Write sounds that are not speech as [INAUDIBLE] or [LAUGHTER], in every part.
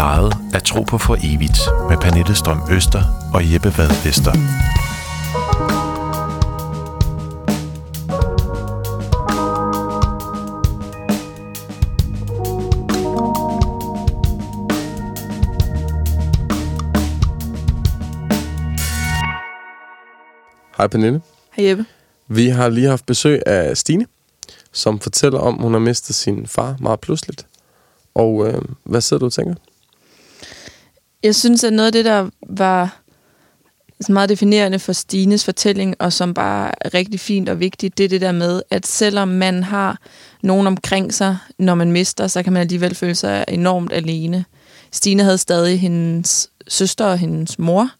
plejede at tro på for evigt med Pernille Strøm Øster og Jeppe Vad Vester. Hej Pernille. Hej Jeppe. Vi har lige haft besøg af Stine, som fortæller om, hun har mistet sin far meget pludseligt. Og øh, hvad sidder du og tænker? Jeg synes, at noget af det, der var meget definerende for Stines fortælling, og som bare er rigtig fint og vigtigt, det er det der med, at selvom man har nogen omkring sig, når man mister, så kan man alligevel føle sig enormt alene. Stine havde stadig hendes søster og hendes mor.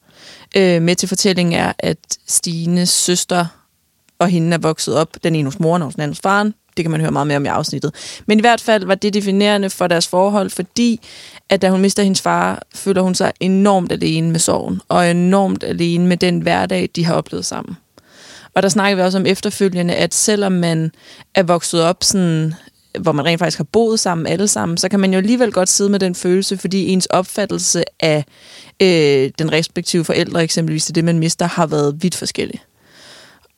Øh, med til fortællingen er, at Stines søster og hende er vokset op, den ene hos moren og den anden hos faren. Det kan man høre meget mere om i afsnittet. Men i hvert fald var det definerende for deres forhold, fordi at da hun mister hendes far, føler hun sig enormt alene med sorgen, og enormt alene med den hverdag, de har oplevet sammen. Og der snakker vi også om efterfølgende, at selvom man er vokset op sådan hvor man rent faktisk har boet sammen alle sammen, så kan man jo alligevel godt sidde med den følelse, fordi ens opfattelse af øh, den respektive forældre, eksempelvis det, man mister, har været vidt forskellig.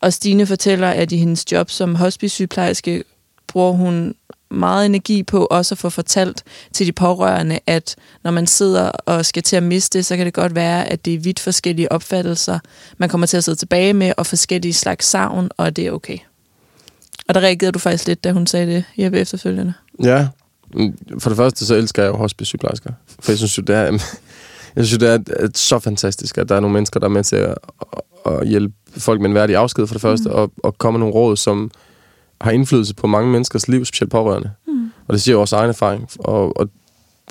Og Stine fortæller, at i hendes job som hospice-sygeplejerske bruger hun meget energi på også at få fortalt til de pårørende, at når man sidder og skal til at miste, så kan det godt være, at det er vidt forskellige opfattelser, man kommer til at sidde tilbage med, og forskellige slags savn, og det er okay. Og der reagerede du faktisk lidt, da hun sagde det, Jeppe, efterfølgende. Ja, for det første så elsker jeg jo hospice-sygeplejersker. For jeg synes jo, det er, jeg synes, det er så fantastisk, at der er nogle mennesker, der er med til at, at hjælpe folk med en værdig afsked for det første, mm. og, og komme med nogle råd, som har indflydelse på mange menneskers liv, specielt pårørende. Mm. Og det siger jo også egen erfaring. Og, og,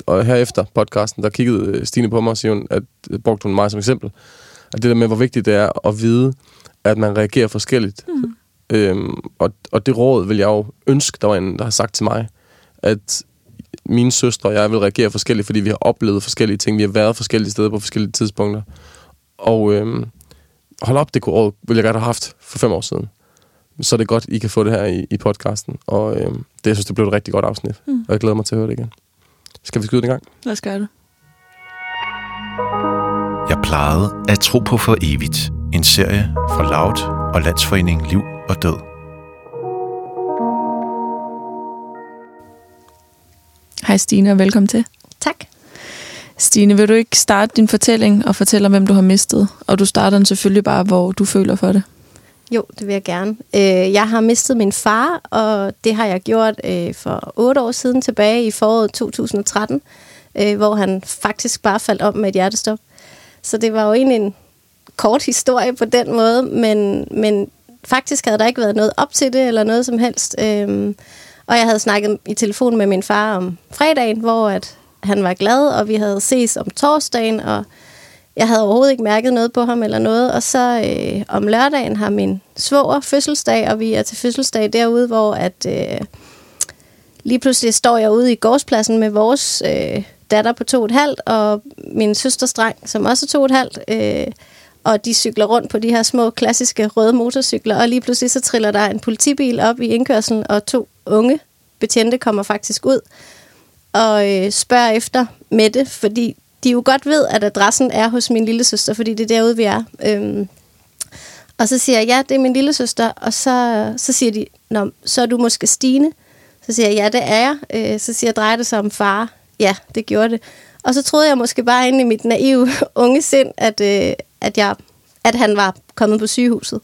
og herefter podcasten, der kiggede Stine på mig og siger hun, at brugte hun mig som eksempel. At det der med, hvor vigtigt det er at vide, at man reagerer forskelligt. Mm. Øhm, og, og det råd vil jeg jo ønske, der var en, der har sagt til mig, at mine søstre og jeg vil reagere forskelligt, fordi vi har oplevet forskellige ting. Vi har været forskellige steder på forskellige tidspunkter. Og øhm, hold op, det råd ville jeg godt have haft for fem år siden. Så er det godt, I kan få det her i, i podcasten. Og øhm, det, jeg synes, det blev et rigtig godt afsnit. Mm. Og jeg glæder mig til at høre det igen. Skal vi skyde den i gang? Lad os gøre det. Jeg plejede at tro på for evigt. En serie fra Loud og Landsforeningen Liv og Død. Hej Stine, og velkommen til. Tak. Stine, vil du ikke starte din fortælling og fortælle om, hvem du har mistet? Og du starter den selvfølgelig bare, hvor du føler for det. Jo, det vil jeg gerne. Øh, jeg har mistet min far, og det har jeg gjort øh, for otte år siden tilbage i foråret 2013, øh, hvor han faktisk bare faldt om med et hjertestop. Så det var jo egentlig en kort historie på den måde, men, men faktisk havde der ikke været noget op til det, eller noget som helst. Øh, og jeg havde snakket i telefon med min far om fredagen, hvor at han var glad, og vi havde ses om torsdagen, og jeg havde overhovedet ikke mærket noget på ham eller noget. Og så øh, om lørdagen har min svoger fødselsdag, og vi er til fødselsdag derude, hvor at øh, lige pludselig står jeg ude i gårdspladsen med vores øh, datter på to og et halvt, og min søsters dreng, som også er to og et halvt, øh, og de cykler rundt på de her små klassiske røde motorcykler, og lige pludselig så triller der en politibil op i indkørselen, og to unge betjente kommer faktisk ud og øh, spørger efter Mette, fordi de jo godt ved, at adressen er hos min lille søster, fordi det er derude, vi er. Øhm, og så siger jeg, ja, det er min lille søster, og så, så siger de, Nå, så er du måske Stine. Så siger jeg, ja, det er jeg. Øh, så siger jeg, drejer det sig om far? Ja, det gjorde det. Og så troede jeg måske bare inde i mit naive [LAUGHS] unge sind, at, øh, at, jeg, at han var kommet på sygehuset.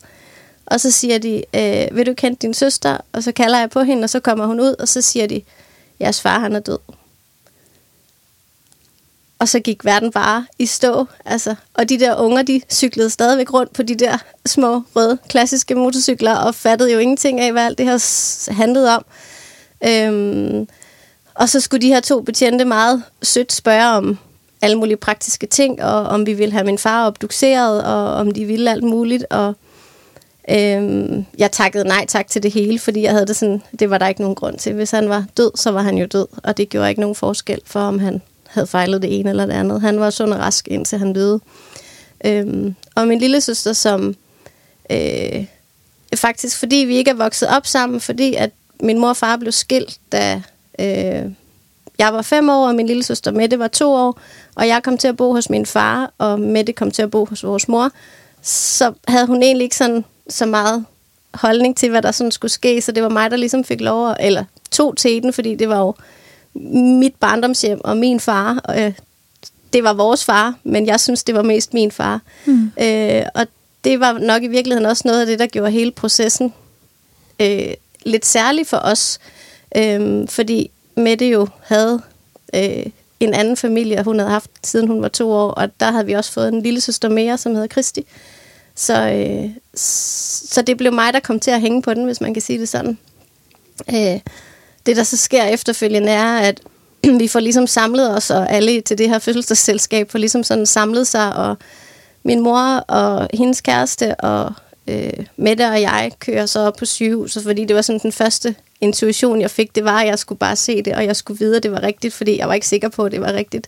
Og så siger de, øh, vil du kende din søster? Og så kalder jeg på hende, og så kommer hun ud, og så siger de, jeres far han er død. Og så gik verden bare i stå. Altså. Og de der unger, de cyklede stadigvæk rundt på de der små, røde, klassiske motorcykler, og fattede jo ingenting af, hvad alt det her handlede om. Øhm, og så skulle de her to betjente meget sødt spørge om alle mulige praktiske ting, og om vi ville have min far obduceret, og om de ville alt muligt. Og øhm, jeg takkede nej tak til det hele, fordi jeg havde det sådan, det var der ikke nogen grund til. Hvis han var død, så var han jo død, og det gjorde ikke nogen forskel for, om han havde fejlet det ene eller det andet. Han var sund og rask, indtil han døde. Øhm, og min lille søster, som øh, faktisk, fordi vi ikke er vokset op sammen, fordi at min mor og far blev skilt, da øh, jeg var fem år, og min lille søster Mette var to år, og jeg kom til at bo hos min far, og Mette kom til at bo hos vores mor, så havde hun egentlig ikke sådan så meget holdning til, hvad der sådan skulle ske, så det var mig, der ligesom fik lov, at, eller tog teten, fordi det var jo mit barndomshjem og min far. Øh, det var vores far, men jeg synes, det var mest min far. Mm. Øh, og det var nok i virkeligheden også noget af det, der gjorde hele processen øh, lidt særlig for os. Øh, fordi Mette jo havde øh, en anden familie, hun havde haft siden hun var to år, og der havde vi også fået en lille søster mere, som hedder Kristi. Så, øh, så det blev mig, der kom til at hænge på den, hvis man kan sige det sådan. Øh, det, der så sker efterfølgende, er, at [CLEARS THROAT] vi får ligesom samlet os, og alle til det her fødselsdagsselskab får ligesom sådan samlet sig, og min mor og hendes kæreste og øh, Mette og jeg kører så op på sygehuset, fordi det var sådan den første intuition, jeg fik, det var, at jeg skulle bare se det, og jeg skulle vide, at det var rigtigt, fordi jeg var ikke sikker på, at det var rigtigt.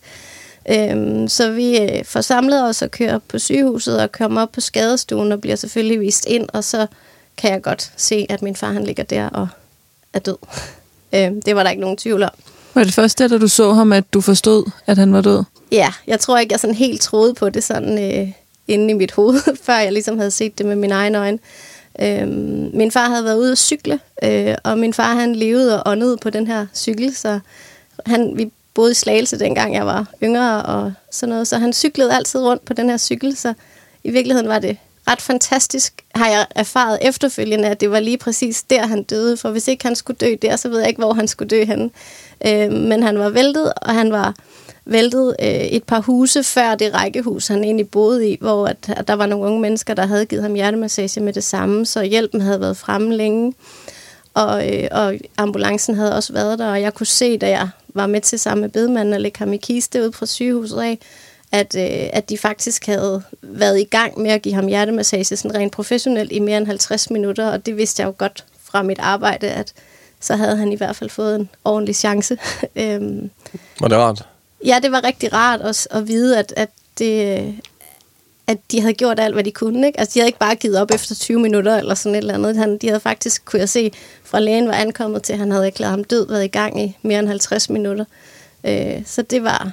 Øhm, så vi øh, får samlet os og kører på sygehuset og kommer op på skadestuen og bliver selvfølgelig vist ind, og så kan jeg godt se, at min far han ligger der og er død. [LAUGHS] øhm, det var der ikke nogen tvivl om. Var det første, da du så ham, at du forstod, at han var død? Ja, jeg tror ikke, jeg sådan helt troede på det sådan øh, inde i mit hoved, [LAUGHS] før jeg ligesom havde set det med mine egne øjne. Øhm, min far havde været ude at cykle, øh, og min far han levede og åndede på den her cykel, så han, vi boede i Slagelse, dengang jeg var yngre og sådan noget, så han cyklede altid rundt på den her cykel, så i virkeligheden var det ret fantastisk, har jeg erfaret efterfølgende, at det var lige præcis der, han døde, for hvis ikke han skulle dø der, så ved jeg ikke, hvor han skulle dø henne. Øh, men han var væltet, og han var væltet øh, et par huse før det rækkehus, han egentlig boede i, hvor at, at der var nogle unge mennesker, der havde givet ham hjertemassage med det samme, så hjælpen havde været fremme længe. Og, øh, og ambulancen havde også været der, og jeg kunne se, da jeg var med til sammen med bedemanden og lægge ham i kiste ud fra sygehuset af, at, øh, at de faktisk havde været i gang med at give ham hjertemassage sådan rent professionelt i mere end 50 minutter, og det vidste jeg jo godt fra mit arbejde, at så havde han i hvert fald fået en ordentlig chance. [LAUGHS] øhm, var det rart? Ja, det var rigtig rart at, at vide, at, at, det, at de havde gjort alt, hvad de kunne. Ikke? Altså, de havde ikke bare givet op efter 20 minutter eller sådan et eller andet. Han, de havde faktisk, kunne jeg se, fra lægen var ankommet til, at han havde erklæret ham død, været i gang i mere end 50 minutter. Øh, så det var,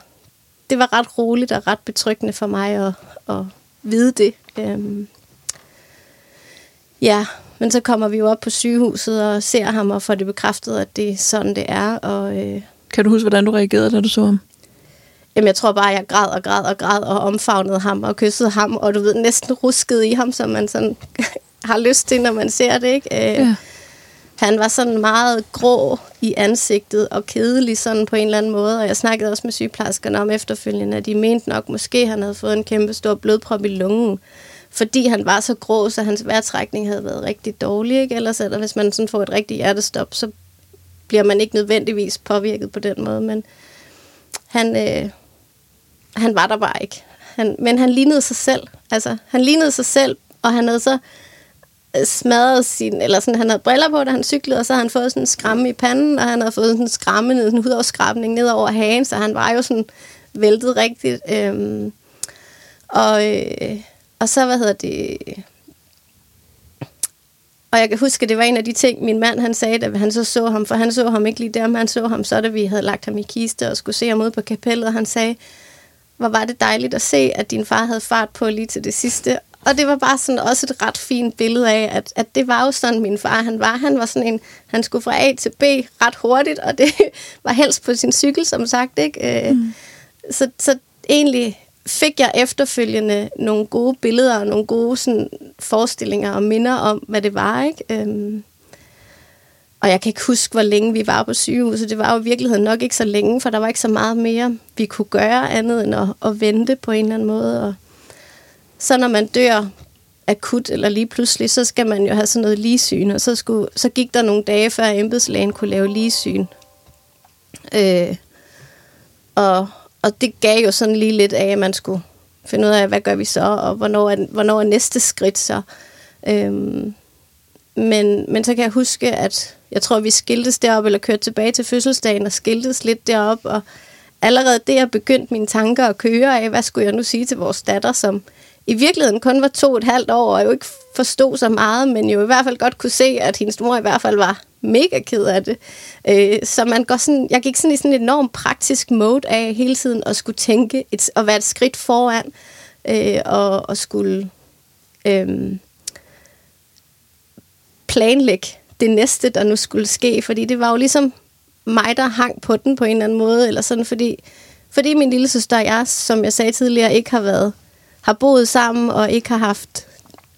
det var ret roligt og ret betryggende for mig at, at vide det. Øh, ja, men så kommer vi jo op på sygehuset og ser ham og får det bekræftet, at det er sådan, det er. Og, øh, kan du huske, hvordan du reagerede, da du så ham? Jamen, jeg tror bare, jeg græd og græd og græd og omfavnede ham og kyssede ham, og du ved, næsten ruskede i ham, som man sådan [LAUGHS] har lyst til, når man ser det, ikke? Øh, ja. Han var sådan meget grå i ansigtet og kedelig sådan på en eller anden måde, og jeg snakkede også med sygeplejerskerne om efterfølgende, at de mente nok, måske han havde fået en kæmpe stor blodprop i lungen, fordi han var så grå, så hans vejrtrækning havde været rigtig dårlig, ikke? Ellers eller hvis man sådan får et rigtigt hjertestop, så bliver man ikke nødvendigvis påvirket på den måde, men han, øh, han var der bare ikke. Han, men han lignede sig selv. Altså, han lignede sig selv, og han havde så smadret sin, eller sådan, han havde briller på, da han cyklede, og så havde han fået sådan en skramme i panden, og han havde fået sådan en skræmme, en hudafskrabning ned over hagen, så han var jo sådan væltet rigtigt. Øhm, og, øh, og så, hvad hedder det, og jeg kan huske, at det var en af de ting, min mand han sagde, da han så så ham, for han så ham ikke lige der, men han så ham så, da vi havde lagt ham i kiste og skulle se ham ud på kapellet, og han sagde, hvor var det dejligt at se, at din far havde fart på lige til det sidste. Og det var bare sådan også et ret fint billede af, at, at det var jo sådan, min far han var. Han var sådan en, han skulle fra A til B ret hurtigt, og det [LAUGHS] var helst på sin cykel, som sagt. Ikke? Øh, mm. Så, så egentlig fik jeg efterfølgende nogle gode billeder og nogle gode sådan, forestillinger og minder om, hvad det var. Ikke? Øhm, og jeg kan ikke huske, hvor længe vi var på sygehuset. Det var jo i virkeligheden nok ikke så længe, for der var ikke så meget mere, vi kunne gøre andet end at, at vente på en eller anden måde. Og så når man dør akut eller lige pludselig, så skal man jo have sådan noget ligesyn, og så, skulle, så gik der nogle dage, før embedslægen kunne lave ligesyn. Øh, og, og det gav jo sådan lige lidt af, at man skulle finde ud af, hvad gør vi så, og hvornår er, hvornår er næste skridt så. Øhm, men, men så kan jeg huske, at jeg tror, vi skiltes derop eller kørte tilbage til fødselsdagen og skiltes lidt derop og allerede der begyndte mine tanker at køre af, hvad skulle jeg nu sige til vores datter, som i virkeligheden kun var to og et halvt år, og jo ikke forstod så meget, men jo i hvert fald godt kunne se, at hendes mor i hvert fald var mega ked af det. Øh, så man går sådan, jeg gik sådan i sådan et enormt praktisk mode af hele tiden at skulle tænke et, og være et skridt foran, øh, og, og skulle øh, planlægge det næste, der nu skulle ske, fordi det var jo ligesom mig, der hang på den på en eller anden måde, eller sådan, fordi, fordi min lille søster og jeg, som jeg sagde tidligere, ikke har været har boet sammen og ikke har haft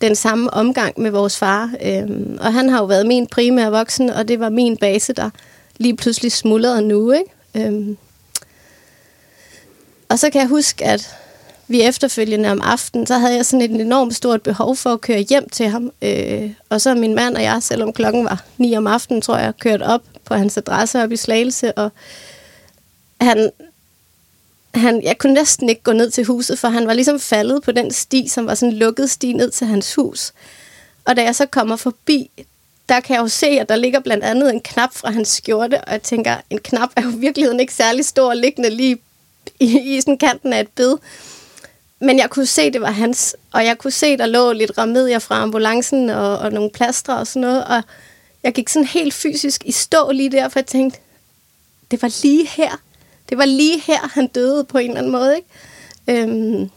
den samme omgang med vores far. Øhm, og han har jo været min primære voksen, og det var min base, der lige pludselig smuldrede nu. Ikke? Øhm. Og så kan jeg huske, at vi efterfølgende om aftenen, så havde jeg sådan et enormt stort behov for at køre hjem til ham. Øh, og så min mand og jeg, selvom klokken var 9 om aftenen, tror jeg, kørt op på hans adresse op i Slagelse, og han, han, jeg kunne næsten ikke gå ned til huset, for han var ligesom faldet på den sti, som var sådan en lukket sti ned til hans hus. Og da jeg så kommer forbi, der kan jeg jo se, at der ligger blandt andet en knap fra hans skjorte, og jeg tænker, en knap er jo i virkeligheden ikke særlig stor, liggende lige i, i sådan kanten af et bed. Men jeg kunne se, det var hans, og jeg kunne se, der lå lidt remedier fra ambulancen og, og nogle plastre og sådan noget, og jeg gik sådan helt fysisk i stå lige der, for jeg tænkte, det var lige her, det var lige her, han døde på en eller anden måde. Ikke? Øhm,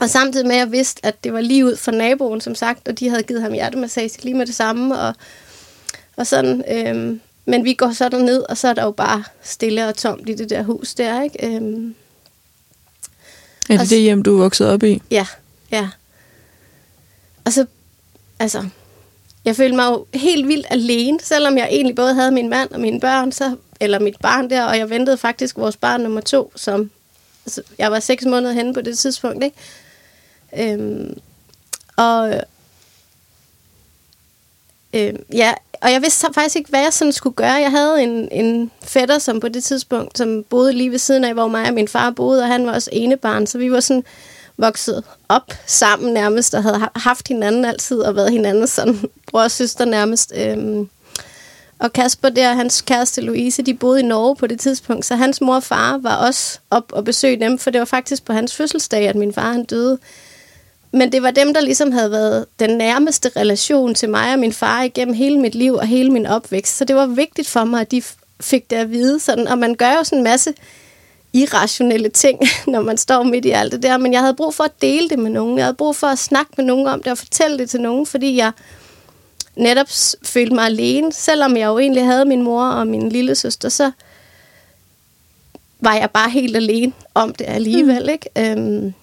og samtidig med, at jeg vidste, at det var lige ud for naboen, som sagt, og de havde givet ham hjertemassage lige med det samme. Og, og sådan, øhm, men vi går så ned og så er der jo bare stille og tomt i det der hus der. Ikke? Øhm, er det det hjem, du er vokset op i? Ja, ja. Og så, altså, jeg følte mig jo helt vildt alene, selvom jeg egentlig både havde min mand og mine børn, så eller mit barn der, og jeg ventede faktisk vores barn nummer to, som altså, jeg var seks måneder henne på det tidspunkt, ikke? Øhm, og øh, ja, og jeg vidste faktisk ikke, hvad jeg sådan skulle gøre. Jeg havde en, en fætter, som på det tidspunkt, som boede lige ved siden af, hvor mig og min far boede, og han var også enebarn, så vi var sådan vokset op sammen nærmest, og havde haft hinanden altid, og været hinanden sådan [LAUGHS] bror og søster nærmest. Øhm, og Kasper der, hans kæreste Louise, de boede i Norge på det tidspunkt, så hans mor og far var også op og besøgte dem, for det var faktisk på hans fødselsdag, at min far han døde. Men det var dem, der ligesom havde været den nærmeste relation til mig og min far igennem hele mit liv og hele min opvækst. Så det var vigtigt for mig, at de fik det at vide. Sådan, og man gør jo sådan en masse irrationelle ting, [LAUGHS] når man står midt i alt det der. Men jeg havde brug for at dele det med nogen. Jeg havde brug for at snakke med nogen om det og fortælle det til nogen, fordi jeg netop følte mig alene. Selvom jeg jo egentlig havde min mor og min lille søster, så var jeg bare helt alene om det alligevel. Mm. Ikke? Øhm,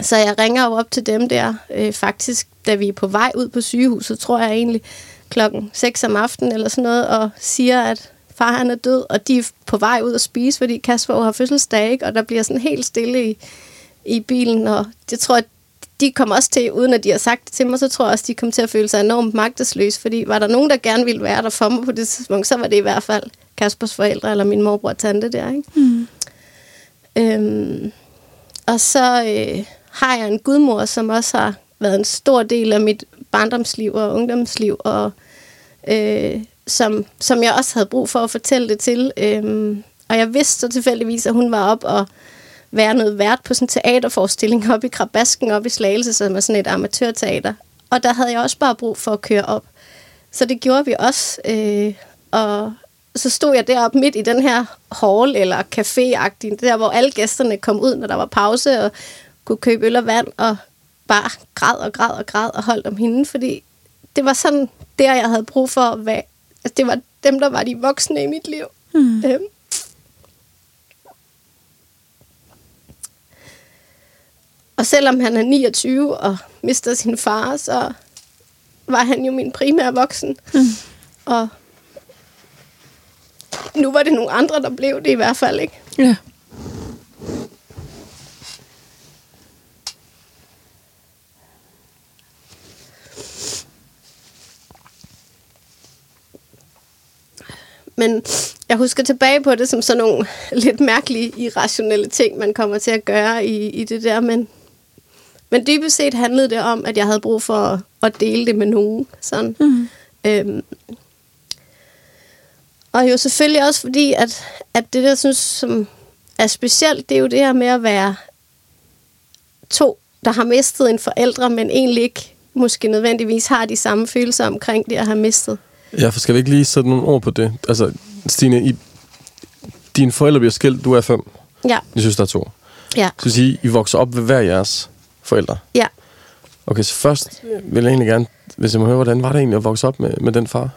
så jeg ringer jo op til dem der, øh, faktisk, da vi er på vej ud på sygehuset, tror jeg egentlig, klokken 6 om aftenen eller sådan noget, og siger, at far han er død, og de er på vej ud at spise, fordi Kasper har fødselsdag, ikke? og der bliver sådan helt stille i, i bilen, og jeg tror, at de kom også til, uden at de har sagt det til mig, så tror jeg også, de kom til at føle sig enormt magtesløse, fordi var der nogen, der gerne ville være der for mig på det tidspunkt, så var det i hvert fald Kaspers forældre, eller min morbror og tante der, ikke? Mm. Øhm, og så øh, har jeg en gudmor, som også har været en stor del af mit barndomsliv og ungdomsliv, og øh, som, som jeg også havde brug for at fortælle det til. Øhm, og jeg vidste så tilfældigvis, at hun var op og være noget vært på sådan en teaterforestilling [LAUGHS] op i Krabasken, op i Slagelse, som er sådan et amatørteater. Og der havde jeg også bare brug for at køre op. Så det gjorde vi også. Øh, og så stod jeg deroppe midt i den her hall eller café der hvor alle gæsterne kom ud, når der var pause, og kunne købe øl og vand, og bare græd og græd og græd og holdt om hende, fordi det var sådan der, jeg havde brug for at være. Altså, det var dem, der var de voksne i mit liv. Mm. Øhm. Og selvom han er 29 og mister sin far, så var han jo min primære voksen. Mm. Og nu var det nogle andre, der blev det i hvert fald, ikke? Ja. Men jeg husker tilbage på det som sådan nogle lidt mærkelige, irrationelle ting, man kommer til at gøre i, i det der. Men, men dybest set handlede det om, at jeg havde brug for at, at dele det med nogen. Sådan. Mm. Øhm, og jo selvfølgelig også fordi, at, at det der synes, som er specielt, det er jo det her med at være to der har mistet en forældre, men egentlig ikke måske nødvendigvis har de samme følelser omkring det at have mistet. Ja, for skal vi ikke lige sætte nogle ord på det? Altså, Stine, I, dine forældre bliver skilt, du er fem. Ja, synes, der er to. ja, Så sige, I vokser op ved hver jeres forældre. ja. Okay, så først vil jeg egentlig gerne, hvis jeg må høre, hvordan var det egentlig at vokse op med, med den far?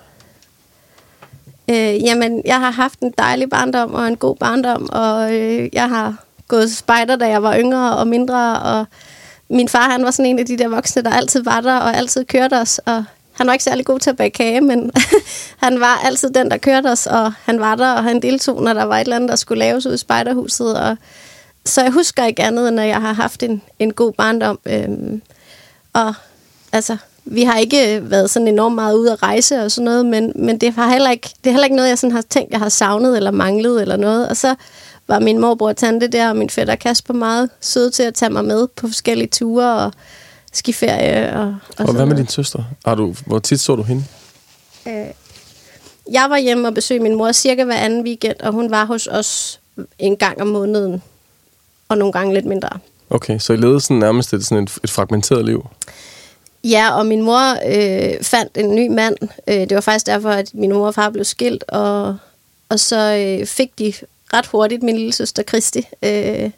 Øh, jamen, jeg har haft en dejlig barndom og en god barndom, og øh, jeg har gået spejder, da jeg var yngre og mindre, og min far, han var sådan en af de der voksne, der altid var der og altid kørte os, og han var ikke særlig god til at bage kage, men [LAUGHS] han var altid den, der kørte os, og han var der, og han deltog, når der var et eller andet, der skulle laves ud i spejderhuset, og så jeg husker ikke andet, end at jeg har haft en, en god barndom. Øhm, og altså, vi har ikke øh, været sådan enormt meget ude at rejse og sådan noget, men, men det, har heller ikke, det er heller ikke noget, jeg sådan har tænkt, jeg har savnet eller manglet eller noget. Og så var min morbror og tante der, og min fætter Kasper meget søde til at tage mig med på forskellige ture og skiferie. Og, og, Og, hvad med noget. din søster? Har du, hvor tit så du hende? Øh, jeg var hjemme og besøgte min mor cirka hver anden weekend, og hun var hos os en gang om måneden, og nogle gange lidt mindre. Okay, så I levede sådan nærmest et, sådan et, et fragmenteret liv. Ja, og min mor øh, fandt en ny mand. Øh, det var faktisk derfor, at min mor og far blev skilt, og, og så øh, fik de ret hurtigt min lille søster Kristi, øh,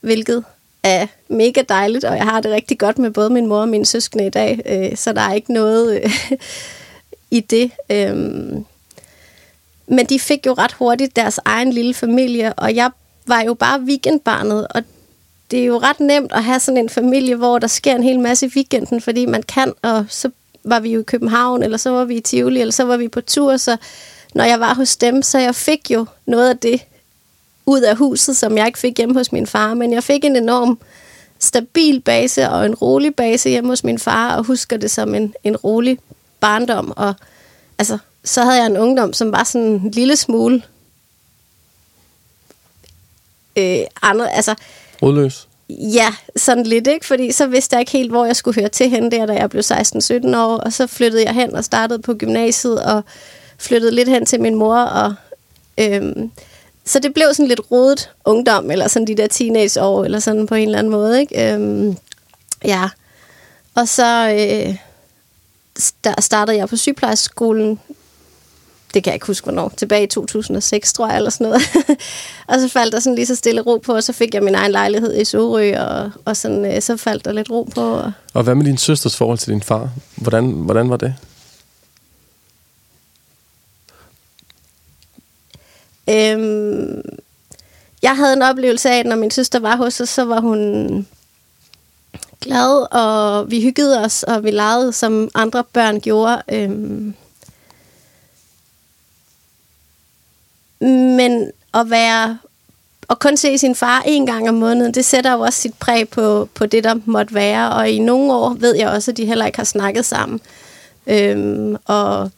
hvilket er mega dejligt, og jeg har det rigtig godt med både min mor og mine søskende i dag, øh, så der er ikke noget øh, [LAUGHS] i det. Øh, men de fik jo ret hurtigt deres egen lille familie, og jeg var jo bare weekendbarnet, og det er jo ret nemt at have sådan en familie, hvor der sker en hel masse i weekenden, fordi man kan, og så var vi jo i København, eller så var vi i Tivoli, eller så var vi på tur, så når jeg var hos dem, så jeg fik jo noget af det ud af huset, som jeg ikke fik hjemme hos min far, men jeg fik en enorm stabil base og en rolig base hjemme hos min far, og husker det som en, en rolig barndom, og altså, så havde jeg en ungdom, som var sådan en lille smule øh, andre, altså, Rodløs. Ja, sådan lidt, ikke? Fordi så vidste jeg ikke helt, hvor jeg skulle høre til hen der, da jeg blev 16-17 år. Og så flyttede jeg hen og startede på gymnasiet og flyttede lidt hen til min mor. Og, øhm, så det blev sådan lidt rodet ungdom, eller sådan de der teenageår, eller sådan på en eller anden måde, ikke? Øhm, ja. Og så øh, der startede jeg på sygeplejeskolen det kan jeg ikke huske, hvornår, tilbage i 2006, tror jeg, eller sådan noget. [LAUGHS] og så faldt der sådan lige så stille ro på, og så fik jeg min egen lejlighed i Sorø, og, og sådan, øh, så faldt der lidt ro på. Og Og hvad med din søsters forhold til din far? Hvordan, hvordan var det? Øhm, jeg havde en oplevelse af, at når min søster var hos os, så var hun glad, og vi hyggede os, og vi legede, som andre børn gjorde. Øhm, men at være og kun se sin far en gang om måneden, det sætter jo også sit præg på, på det, der måtte være. Og i nogle år ved jeg også, at de heller ikke har snakket sammen. Øhm, og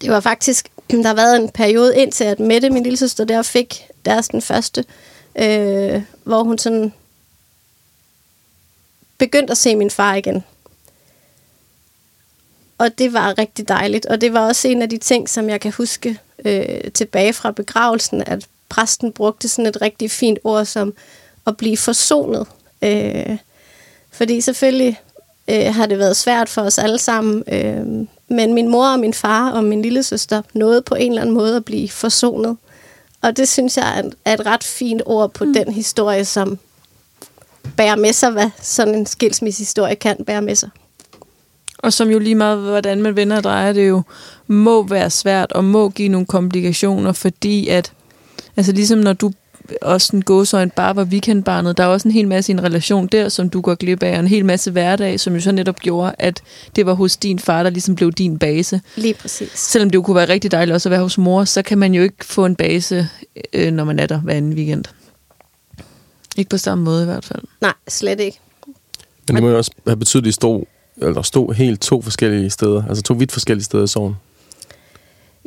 det var faktisk, der har været en periode indtil, at Mette, min lille søster, der fik deres den første, øh, hvor hun sådan begyndte at se min far igen. Og det var rigtig dejligt. Og det var også en af de ting, som jeg kan huske øh, tilbage fra begravelsen, at præsten brugte sådan et rigtig fint ord som at blive forsonet. Øh, fordi selvfølgelig øh, har det været svært for os alle sammen, øh, men min mor og min far og min lille søster nåede på en eller anden måde at blive forsonet. Og det synes jeg er et, et ret fint ord på mm. den historie, som bærer med sig, hvad sådan en skilsmissehistorie kan bære med sig. Og som jo lige meget, hvordan man vender og drejer det jo, må være svært og må give nogle komplikationer, fordi at, altså ligesom når du også en gåsøjne bare var weekendbarnet, der er også en hel masse i en relation der, som du går glip af, og en hel masse hverdag, som jo så netop gjorde, at det var hos din far, der ligesom blev din base. Lige præcis. Selvom det jo kunne være rigtig dejligt også at være hos mor, så kan man jo ikke få en base, øh, når man er der hver anden weekend. Ikke på samme måde i hvert fald. Nej, slet ikke. Men det må jo også have betydet, at de stod, eller stod helt to forskellige steder, altså to vidt forskellige steder i sorgen.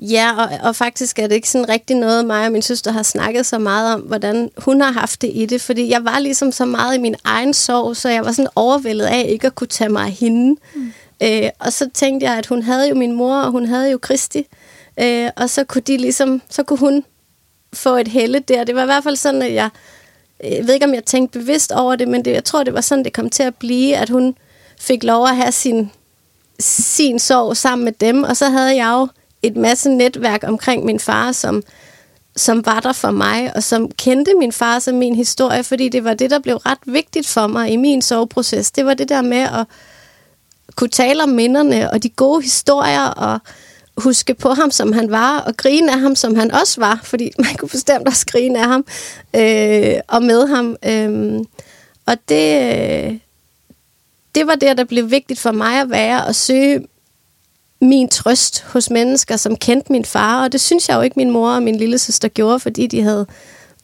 Ja, og, og faktisk er det ikke sådan rigtig noget, mig og min søster har snakket så meget om, hvordan hun har haft det i det. Fordi jeg var ligesom så meget i min egen sorg, så jeg var sådan overvældet af ikke at kunne tage mig af hende. Mm. Øh, og så tænkte jeg, at hun havde jo min mor, og hun havde jo Kristi. Øh, og så kunne de ligesom, så kunne hun få et helle der. Det var i hvert fald sådan, at jeg jeg ved ikke, om jeg tænkte bevidst over det, men det, jeg tror, det var sådan, det kom til at blive, at hun fik lov at have sin, sin sorg sammen med dem, og så havde jeg jo et masse netværk omkring min far, som, som var der for mig, og som kendte min far som min historie, fordi det var det, der blev ret vigtigt for mig i min soveproces. Det var det der med at kunne tale om minderne og de gode historier, og huske på ham, som han var, og grine af ham, som han også var, fordi [LAUGHS] man kunne bestemt også grine af ham øh, og med ham. Øh, og det, øh, det var det, der blev vigtigt for mig at være, og søge min trøst hos mennesker, som kendte min far, og det synes jeg jo ikke, min mor og min lille søster gjorde, fordi de havde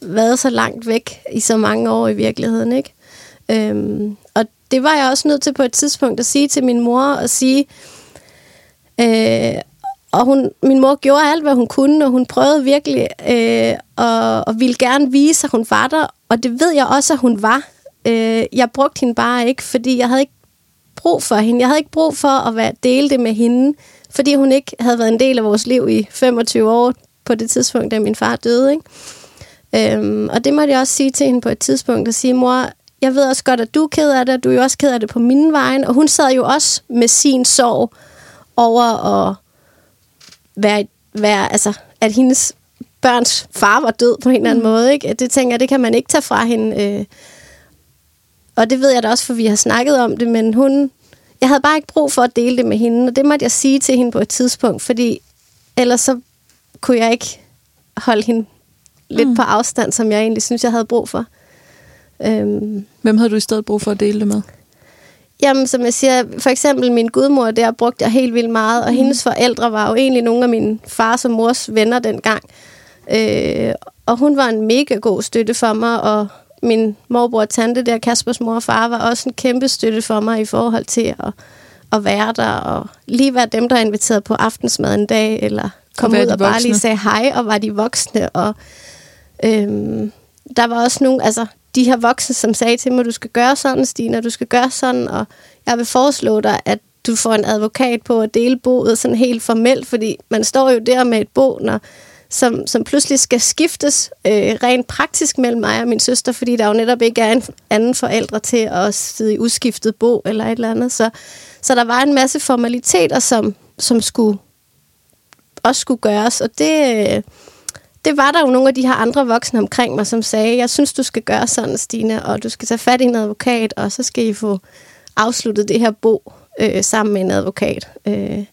været så langt væk i så mange år i virkeligheden, ikke? Øhm, og det var jeg også nødt til på et tidspunkt at sige til min mor, og sige, øh, og hun, min mor gjorde alt, hvad hun kunne, og hun prøvede virkelig øh, og, og ville gerne vise, at hun var der, og det ved jeg også, at hun var. Øh, jeg brugte hende bare ikke, fordi jeg havde ikke brug for hende. Jeg havde ikke brug for at være, dele det med hende, fordi hun ikke havde været en del af vores liv i 25 år på det tidspunkt, da min far døde. Ikke? Øhm, og det måtte jeg også sige til hende på et tidspunkt, at sige, mor, jeg ved også godt, at du er ked af det, og du er jo også ked af det på min vej. Og hun sad jo også med sin sorg over at være, være altså, at hendes børns far var død på en eller anden mm. måde. Ikke? Det tænker jeg, det kan man ikke tage fra hende. Øh. Og det ved jeg da også, for vi har snakket om det, men hun... Jeg havde bare ikke brug for at dele det med hende, og det måtte jeg sige til hende på et tidspunkt, fordi ellers så kunne jeg ikke holde hende lidt mm. på afstand, som jeg egentlig synes, jeg havde brug for. Øhm. Hvem havde du i stedet brug for at dele det med? Jamen, som jeg siger, for eksempel min gudmor, der brugte jeg helt vildt meget, og mm. hendes forældre var jo egentlig nogle af min fars og mors venner dengang. Øh, og hun var en mega god støtte for mig, og min morbror og tante der, Kaspers mor og far, var også en kæmpe støtte for mig i forhold til at, at være der, og lige være dem, der inviteret på aftensmad en dag, eller kom ud og bare lige sagde hej, og var de voksne, og øhm, der var også nogle, altså de her voksne, som sagde til mig, du skal gøre sådan, Stine, du skal gøre sådan, og jeg vil foreslå dig, at du får en advokat på at dele boet sådan helt formelt, fordi man står jo der med et bo, når, som, som pludselig skal skiftes øh, rent praktisk mellem mig og min søster, fordi der jo netop ikke er en anden forældre til at sidde i uskiftet bo eller et eller andet. Så, så der var en masse formaliteter, som, som skulle også skulle gøres, og det... Øh, det var der jo nogle af de her andre voksne omkring mig, som sagde, jeg synes, du skal gøre sådan, Stine, og du skal tage fat i en advokat, og så skal I få afsluttet det her bo øh, sammen med en advokat. Øh,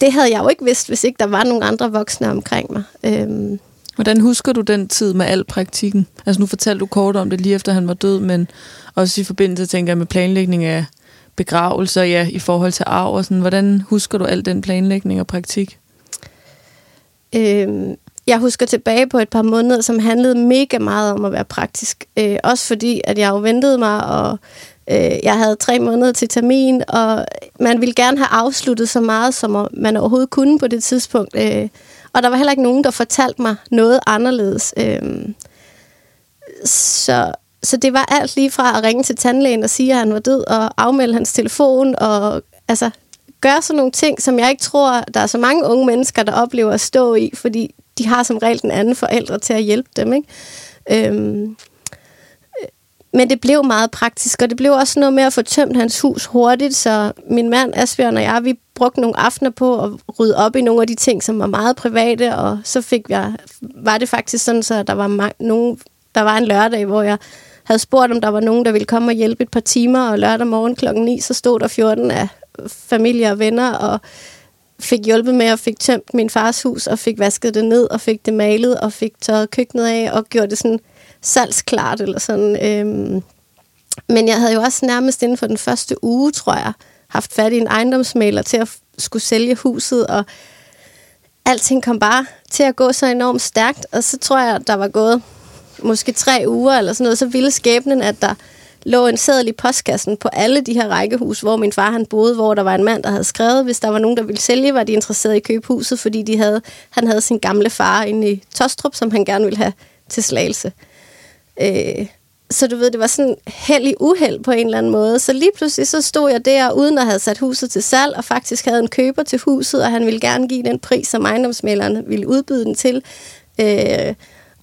det havde jeg jo ikke vidst, hvis ikke der var nogle andre voksne omkring mig. Øh, Hvordan husker du den tid med al praktikken? Altså nu fortalte du kort om det lige efter han var død, men også i forbindelse tænker jeg, med planlægning af begravelser, ja, i forhold til arv og sådan. Hvordan husker du al den planlægning og praktik? Øhm, jeg husker tilbage på et par måneder, som handlede mega meget om at være praktisk. Øh, også fordi, at jeg jo ventede mig, og øh, jeg havde tre måneder til termin, og man ville gerne have afsluttet så meget, som man overhovedet kunne på det tidspunkt. Øh, og der var heller ikke nogen, der fortalte mig noget anderledes. Øh, så, så det var alt lige fra at ringe til tandlægen og sige, at han var død, og afmelde hans telefon, og altså gøre sådan nogle ting, som jeg ikke tror, der er så mange unge mennesker, der oplever at stå i, fordi de har som regel den anden forældre til at hjælpe dem. Ikke? Øhm, men det blev meget praktisk, og det blev også noget med at få tømt hans hus hurtigt, så min mand Asbjørn og jeg, vi brugte nogle aftener på at rydde op i nogle af de ting, som var meget private, og så fik jeg, var det faktisk sådan, så der var, mange, nogen, der var en lørdag, hvor jeg havde spurgt, om der var nogen, der ville komme og hjælpe et par timer, og lørdag morgen klokken 9, så stod der 14 af familie og venner, og fik hjulpet med at fik tømt min fars hus, og fik vasket det ned, og fik det malet, og fik tørret køkkenet af, og gjort det sådan salgsklart, eller sådan. Øhm. Men jeg havde jo også nærmest inden for den første uge, tror jeg, haft fat i en ejendomsmaler til at skulle sælge huset, og alting kom bare til at gå så enormt stærkt, og så tror jeg, der var gået måske tre uger eller sådan noget, så ville skæbnen, at der lå en seddel i postkassen på alle de her rækkehus, hvor min far han boede, hvor der var en mand, der havde skrevet, hvis der var nogen, der ville sælge, var de interesserede i at købe huset, fordi de havde, han havde sin gamle far inde i Tostrup, som han gerne ville have til slagelse. Øh, så du ved, det var sådan held i uheld på en eller anden måde. Så lige pludselig så stod jeg der, uden at have sat huset til salg, og faktisk havde en køber til huset, og han ville gerne give den pris, som ejendomsmælerne ville udbyde den til. Øh,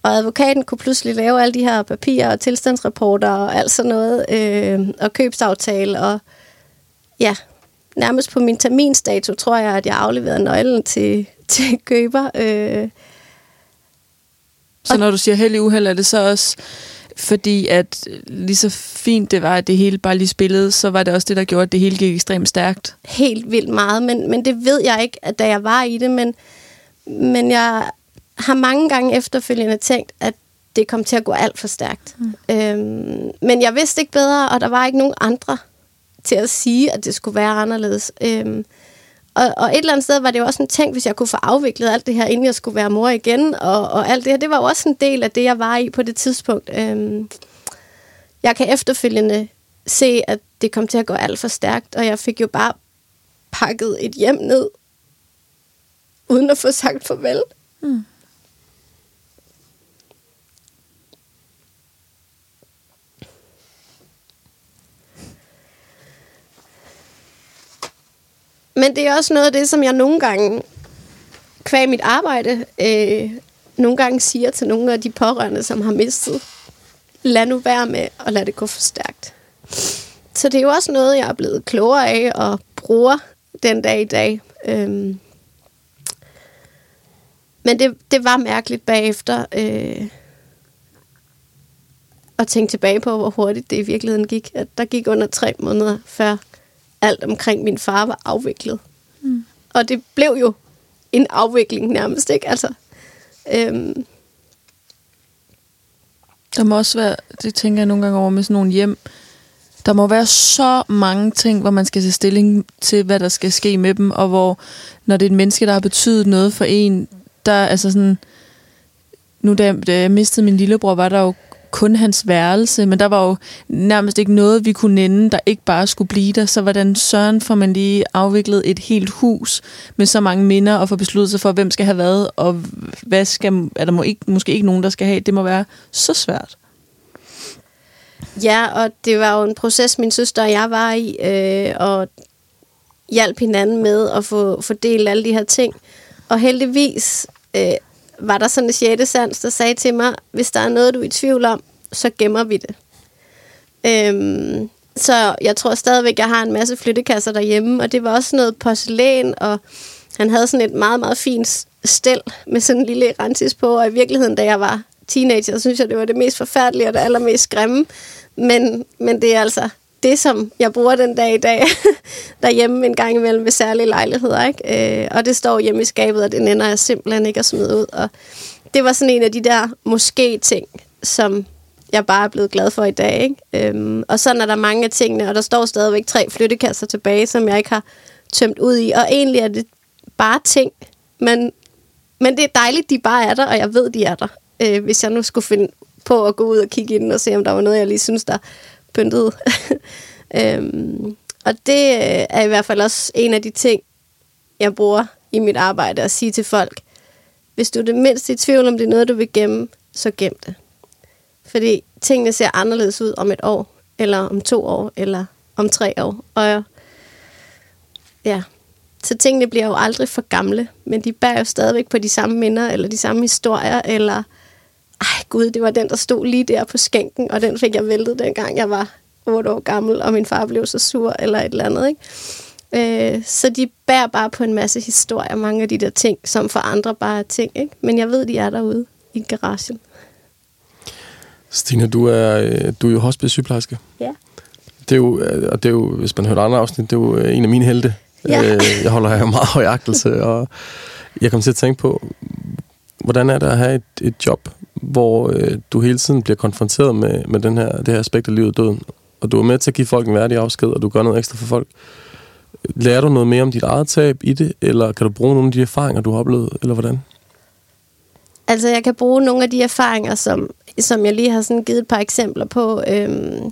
Og advokaten kunne pludselig lave alle de her papirer og tilstandsrapporter og alt sådan noget, øh, og købsaftale, og ja, nærmest på min terminsdato, tror jeg, at jeg afleverede nøglen til, [LAUGHS] til køber. Øh, så når du siger held i uheld, er det så også fordi, at lige så fint det var, at det hele bare lige spillede, så var det også det, der gjorde, at det hele gik ekstremt stærkt. helt vildt meget, men, men det ved jeg ikke, at da jeg var i det, men, men jeg har mange gange efterfølgende tænkt, at det kom til at gå alt for stærkt. Mm. Øhm, men jeg vidste ikke bedre, og der var ikke nogen andre til at sige, at det skulle være anderledes. Øhm, og, og et eller andet sted var det jo også en ting, hvis jeg kunne få afviklet alt det her, inden jeg skulle være mor igen, og, og alt det her, det var jo også en del af det, jeg var i på det tidspunkt. Øhm, jeg kan efterfølgende se, at det kom til at gå alt for stærkt, og jeg fik jo bare pakket et hjem ned, uden at få sagt farvel. Mm. Men det er også noget af det, som jeg nogle gange, kvæg mit arbejde, øh, nogle gange siger til nogle af de pårørende, som har mistet. Lad nu være med at lade det gå for stærkt. Så det er jo også noget, jeg er blevet klogere af og bruger den dag i dag. Øhm. Men det, det var mærkeligt bagefter øh, at tænke tilbage på, hvor hurtigt det i virkeligheden gik. At der gik under tre måneder, før alt omkring min far var afviklet. Mm. Og det blev jo en afvikling nærmest, ikke? Altså, øhm, Der må også være, det tænker jeg nogle gange over med sådan nogle hjem, der må være så mange ting, hvor man skal tage stilling til, hvad der skal ske med dem, og hvor, når det er et menneske, der har betydet noget for en, der er altså sådan, nu da da jeg mistede min lillebror, var der jo kun hans værelse, men der var jo nærmest ikke noget, vi kunne nænde, der ikke bare skulle blive der. Så hvordan søren får man lige afviklet et helt hus med så mange minder og få besluttet sig for, hvem skal have hvad, og hvad skal, er der må ikke, måske ikke nogen, der skal have. Det må være så svært. Ja, og det var jo en proces, min søster og jeg var i, øh, og hjalp hinanden med at få fordelt alle de her ting. Og heldigvis øh, var der sådan en sjette sans, der sagde til mig, hvis der er noget, du er i tvivl om, så gemmer vi det. Øhm, så jeg tror stadigvæk, jeg har en masse flyttekasser derhjemme, og det var også noget porcelæn, og han havde sådan et meget, meget fint stel med sådan en lille rentis på, og i virkeligheden, da jeg var teenager, så synes jeg, det var det mest forfærdelige og det allermest grimme. Men, men det er altså det, som jeg bruger den dag i dag [LAUGHS] derhjemme en gang imellem ved særlige lejligheder. Ikke? Øh, og det står hjemme i skabet, og det nænder jeg simpelthen ikke at smide ud. Og det var sådan en af de der måske-ting, som jeg bare er blevet glad for i dag. Ikke? Øhm, og sådan er der mange af tingene, og der står stadigvæk tre flyttekasser tilbage, som jeg ikke har tømt ud i. Og egentlig er det bare ting, men, men det er dejligt, de bare er der, og jeg ved, de er der. Øh, hvis jeg nu skulle finde på at gå ud og kigge ind og se, om der var noget, jeg lige synes, der pyntet. [LAUGHS] øhm, og det øh, er i hvert fald også en af de ting, jeg bruger i mit arbejde, at sige til folk, hvis du er det mindste i tvivl om det er noget, du vil gemme, så gem det. Fordi tingene ser anderledes ud om et år, eller om to år, eller om tre år. Og ja, så tingene bliver jo aldrig for gamle, men de bærer jo stadigvæk på de samme minder, eller de samme historier, eller ej gud, det var den, der stod lige der på skænken, og den fik jeg væltet, dengang jeg var 8 år gammel, og min far blev så sur, eller et eller andet, ikke? Øh, så de bærer bare på en masse historier, mange af de der ting, som for andre bare er ting, ikke? Men jeg ved, de er derude i garagen. Stine, du er, øh, du er jo hospice-sygeplejerske. Ja. Det er jo, øh, og det er jo, hvis man hører andre afsnit, det er jo øh, en af mine helte. Ja. Jeg holder her meget høj agtelse, og jeg kom til at tænke på, hvordan er det at have et, et job, hvor øh, du hele tiden bliver konfronteret med, med den her, det her aspekt af livet og døden, og du er med til at give folk en værdig afsked, og du gør noget ekstra for folk. Lærer du noget mere om dit eget tab i det, eller kan du bruge nogle af de erfaringer, du har oplevet, eller hvordan? Altså, jeg kan bruge nogle af de erfaringer, som, som jeg lige har sådan givet et par eksempler på. Øhm,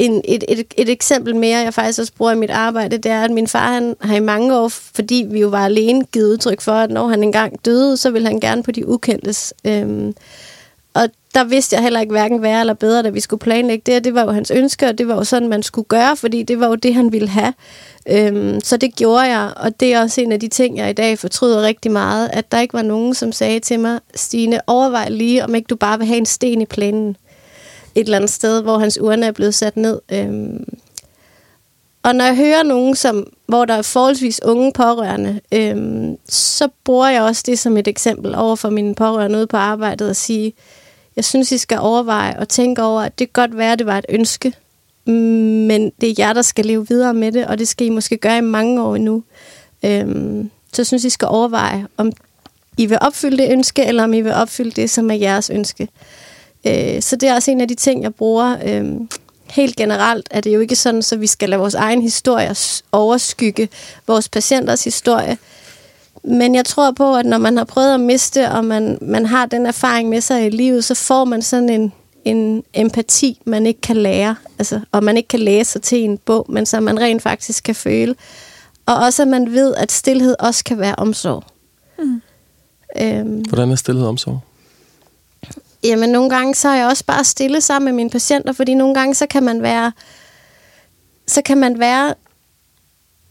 en, et, et, et eksempel mere, jeg faktisk også bruger i mit arbejde, det er, at min far han har i mange år, fordi vi jo var alene, givet udtryk for, at når han engang døde, så ville han gerne på de ukendtes. Øhm, og der vidste jeg heller ikke hverken værre eller bedre, da vi skulle planlægge det. Det var jo hans ønske, og det var jo sådan, man skulle gøre, fordi det var jo det, han ville have. Øhm, så det gjorde jeg, og det er også en af de ting, jeg i dag fortryder rigtig meget, at der ikke var nogen, som sagde til mig, Stine, overvej lige, om ikke du bare vil have en sten i planen et eller andet sted, hvor hans urne er blevet sat ned. Øhm, og når jeg hører nogen, som, hvor der er forholdsvis unge pårørende, øhm, så bruger jeg også det som et eksempel over for mine pårørende ude på arbejdet og sige, jeg synes, I skal overveje og tænke over, at det kan godt være, at det var et ønske, men det er jer, der skal leve videre med det, og det skal I måske gøre i mange år endnu. Øhm, så jeg synes, I skal overveje, om I vil opfylde det ønske, eller om I vil opfylde det, som er jeres ønske. Øh, så det er også en af de ting, jeg bruger. Øh, helt generelt er det jo ikke sådan, så vi skal lade vores egen historie overskygge vores patienters historie. Men jeg tror på, at når man har prøvet at miste, og man, man har den erfaring med sig i livet, så får man sådan en, en empati, man ikke kan lære. Altså, og man ikke kan læse sig til en bog, men som man rent faktisk kan føle. Og også at man ved, at stillhed også kan være omsorg. Mm. Øhm, Hvordan er stillhed omsorg? Jamen, nogle gange så er jeg også bare stille sammen med mine patienter, fordi nogle gange så kan man være så kan man være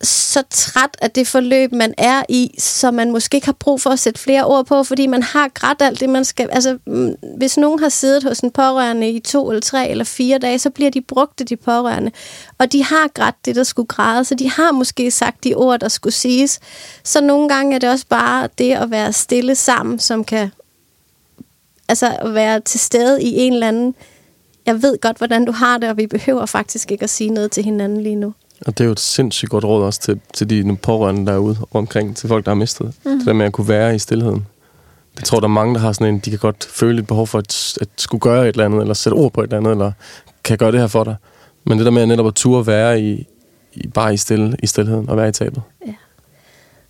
så træt af det forløb, man er i, så man måske ikke har brug for at sætte flere ord på, fordi man har grædt alt det, man skal... Altså, mm, hvis nogen har siddet hos en pårørende i to eller tre eller fire dage, så bliver de brugte, de pårørende. Og de har grædt det, der skulle græde, så de har måske sagt de ord, der skulle siges. Så nogle gange er det også bare det at være stille sammen, som kan altså at være til stede i en eller anden, jeg ved godt, hvordan du har det, og vi behøver faktisk ikke at sige noget til hinanden lige nu. Og det er jo et sindssygt godt råd også til, til de pårørende derude omkring, til folk, der har mistet. Mm. Det der med at kunne være i stillheden. Jeg tror, der er mange, der har sådan en, de kan godt føle et behov for at, at skulle gøre et eller andet, eller sætte ord på et eller andet, eller kan gøre det her for dig. Men det der med at netop at ture være i, i bare i, stille, i stillheden og være i tabet.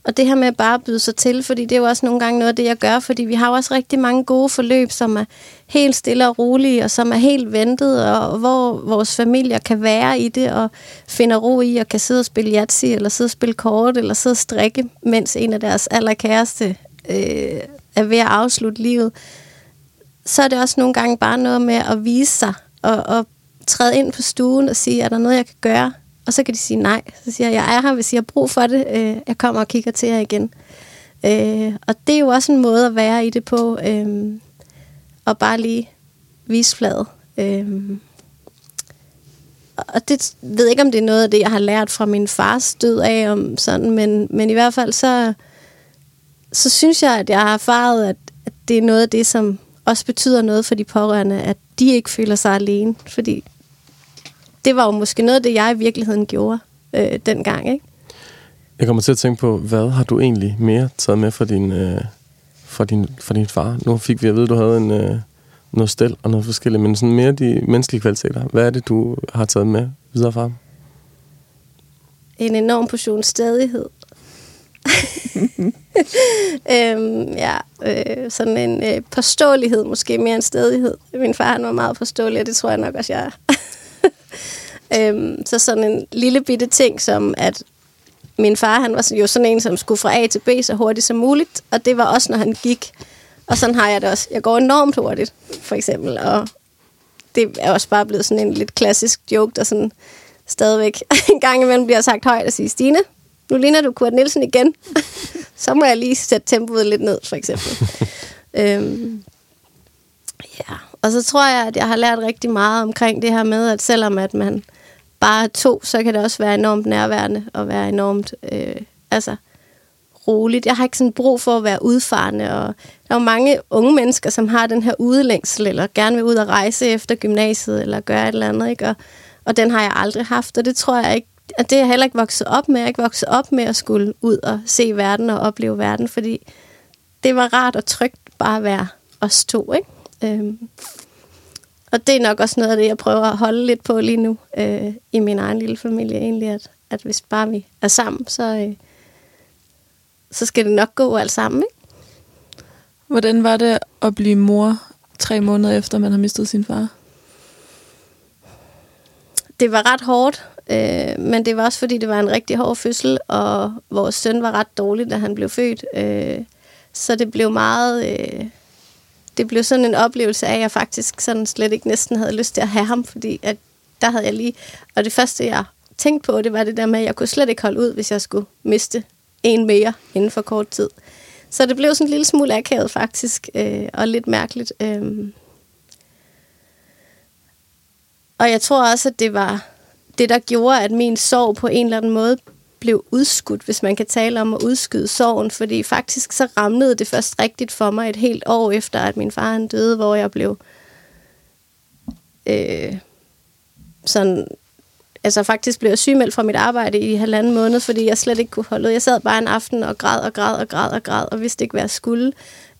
Og det her med bare at byde sig til, fordi det er jo også nogle gange noget af det, jeg gør, fordi vi har jo også rigtig mange gode forløb, som er helt stille og rolige, og som er helt ventet, og hvor vores familier kan være i det, og finder ro i, og kan sidde og spille Yahtzee, eller sidde og spille kort, eller sidde og strikke, mens en af deres allerkæreste øh, er ved at afslutte livet. Så er det også nogle gange bare noget med at vise sig, og, og træde ind på stuen og sige, er der noget, jeg kan gøre? Og så kan de sige nej. Så siger jeg, jeg er her, hvis I har brug for det. Øh, jeg kommer og kigger til jer igen. Øh, og det er jo også en måde at være i det på. Øh, og bare lige vise fladet. Øh, og det ved ikke, om det er noget af det, jeg har lært fra min fars død af, om sådan, men, men i hvert fald så, så synes jeg, at jeg har erfaret, at, at det er noget af det, som også betyder noget for de pårørende, at de ikke føler sig alene, fordi det var jo måske noget af det, jeg i virkeligheden gjorde øh, dengang. Ikke? Jeg kommer til at tænke på, hvad har du egentlig mere taget med fra din, øh, fra din, fra din far? Nu fik vi at vide, at du havde en, øh, noget stel og noget forskelligt, men sådan mere de menneskelige kvaliteter. Hvad er det, du har taget med videre fra ham? En enorm portion stadighed. [LAUGHS] øhm, ja, øh, sådan en øh, påståelighed, måske mere en stedighed. Min far han var meget påståelig, og det tror jeg nok også, jeg. Øhm, så sådan en lille bitte ting, som at min far, han var jo sådan en, som skulle fra A til B så hurtigt som muligt, og det var også, når han gik. Og sådan har jeg det også. Jeg går enormt hurtigt, for eksempel, og det er også bare blevet sådan en lidt klassisk joke, der sådan stadigvæk [LAUGHS] en gang imellem bliver sagt højt og sige, Stine, nu ligner du Kurt Nielsen igen. [LAUGHS] så må jeg lige sætte tempoet lidt ned, for eksempel. [LAUGHS] øhm, ja, og så tror jeg, at jeg har lært rigtig meget omkring det her med, at selvom at man bare to, så kan det også være enormt nærværende og være enormt øh, altså, roligt. Jeg har ikke sådan brug for at være udfarende, og der er jo mange unge mennesker, som har den her udelængsel, eller gerne vil ud og rejse efter gymnasiet, eller gøre et eller andet, ikke? Og, og den har jeg aldrig haft, og det tror jeg ikke, at det er jeg heller ikke vokset op med. Jeg er ikke vokset op med at skulle ud og se verden og opleve verden, fordi det var rart og trygt bare at være os to, ikke? Øhm, og det er nok også noget af det, jeg prøver at holde lidt på lige nu øh, i min egen lille familie egentlig, at, at hvis bare vi er sammen, så, øh, så skal det nok gå alt sammen. Ikke? Hvordan var det at blive mor tre måneder efter, man har mistet sin far? Det var ret hårdt, øh, men det var også fordi, det var en rigtig hård fødsel, og vores søn var ret dårlig, da han blev født. Øh, så det blev meget... Øh, det blev sådan en oplevelse af, at jeg faktisk sådan slet ikke næsten havde lyst til at have ham, fordi at der havde jeg lige... Og det første, jeg tænkte på, det var det der med, at jeg kunne slet ikke holde ud, hvis jeg skulle miste en mere inden for kort tid. Så det blev sådan en lille smule akavet faktisk, øh, og lidt mærkeligt. Øh. Og jeg tror også, at det var det, der gjorde, at min sorg på en eller anden måde blev udskudt, hvis man kan tale om at udskyde sorgen, fordi faktisk så ramlede det først rigtigt for mig et helt år efter, at min far han døde, hvor jeg blev øh, sådan, altså faktisk blev jeg sygemeldt fra mit arbejde i halvanden måned, fordi jeg slet ikke kunne holde ud. Jeg sad bare en aften og græd og græd og græd og græd, og vidste ikke, hvad jeg skulle.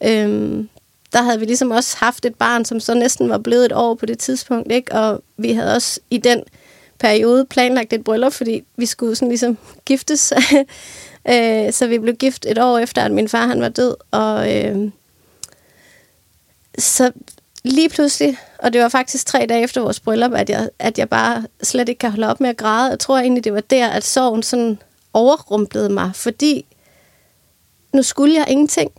Øhm, der havde vi ligesom også haft et barn, som så næsten var blevet et år på det tidspunkt, ikke? og vi havde også i den periode planlagt et bryllup, fordi vi skulle sådan ligesom giftes. [LAUGHS] øh, så vi blev gift et år efter, at min far han var død, og øh, så lige pludselig, og det var faktisk tre dage efter vores bryllup, at jeg, at jeg bare slet ikke kan holde op med at græde. Jeg tror egentlig, det var der, at sorgen sådan overrumplede mig, fordi nu skulle jeg ingenting.